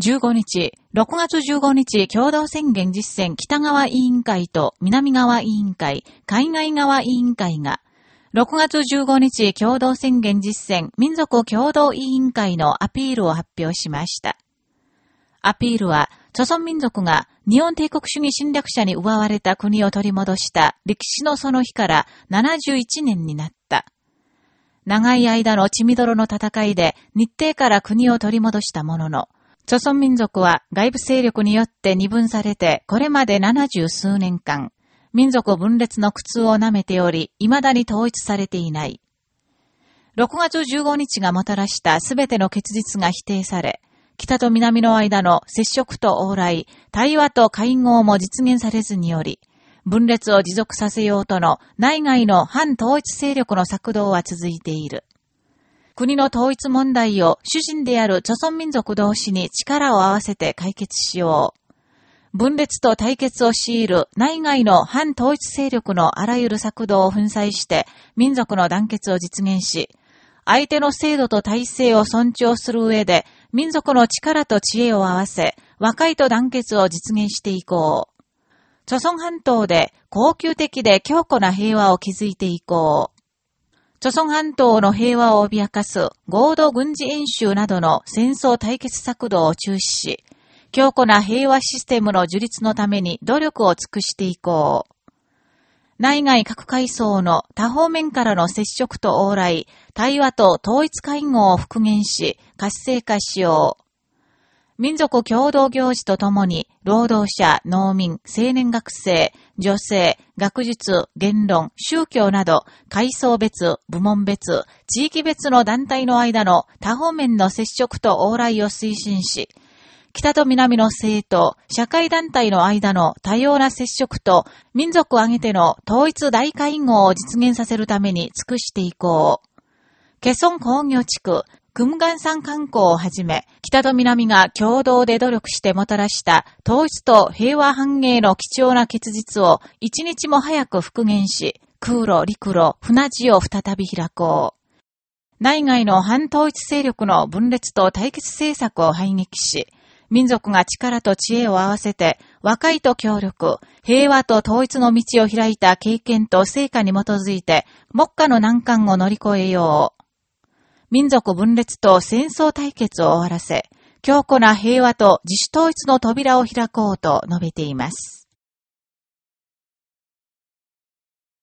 15日、6月15日共同宣言実践北側委員会と南側委員会、海外側委員会が、6月15日共同宣言実践民族共同委員会のアピールを発表しました。アピールは、朝鮮民族が日本帝国主義侵略者に奪われた国を取り戻した歴史のその日から71年になった。長い間の血みどろの戦いで日程から国を取り戻したものの、朝鮮民族は外部勢力によって二分されて、これまで七十数年間、民族分裂の苦痛を舐めており、未だに統一されていない。6月15日がもたらしたすべての結実が否定され、北と南の間の接触と往来、対話と会合も実現されずにより、分裂を持続させようとの内外の反統一勢力の策動は続いている。国の統一問題を主人である著存民族同士に力を合わせて解決しよう。分裂と対決を強いる内外の反統一勢力のあらゆる策動を粉砕して民族の団結を実現し、相手の制度と体制を尊重する上で民族の力と知恵を合わせ、和解と団結を実現していこう。著村半島で高級的で強固な平和を築いていこう。朝鮮半島の平和を脅かす合同軍事演習などの戦争対決策動を中止し、強固な平和システムの樹立のために努力を尽くしていこう。内外各階層の多方面からの接触と往来、対話と統一会合を復元し、活性化しよう。民族共同行事とともに、労働者、農民、青年学生、女性、学術、言論、宗教など、階層別、部門別、地域別の団体の間の多方面の接触と往来を推進し、北と南の政党、社会団体の間の多様な接触と民族を挙げての統一大会合を実現させるために尽くしていこう。ケソン工業地区、クムガン山観光をはじめ、北と南が共同で努力してもたらした統一と平和繁栄の貴重な結実を一日も早く復元し、空路、陸路、船地を再び開こう。内外の反統一勢力の分裂と対決政策を排撃し、民族が力と知恵を合わせて、和解と協力、平和と統一の道を開いた経験と成果に基づいて、目下の難関を乗り越えよう。民族分裂と戦争対決を終わらせ、強固な平和と自主統一の扉を開こうと述べています。